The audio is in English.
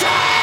die!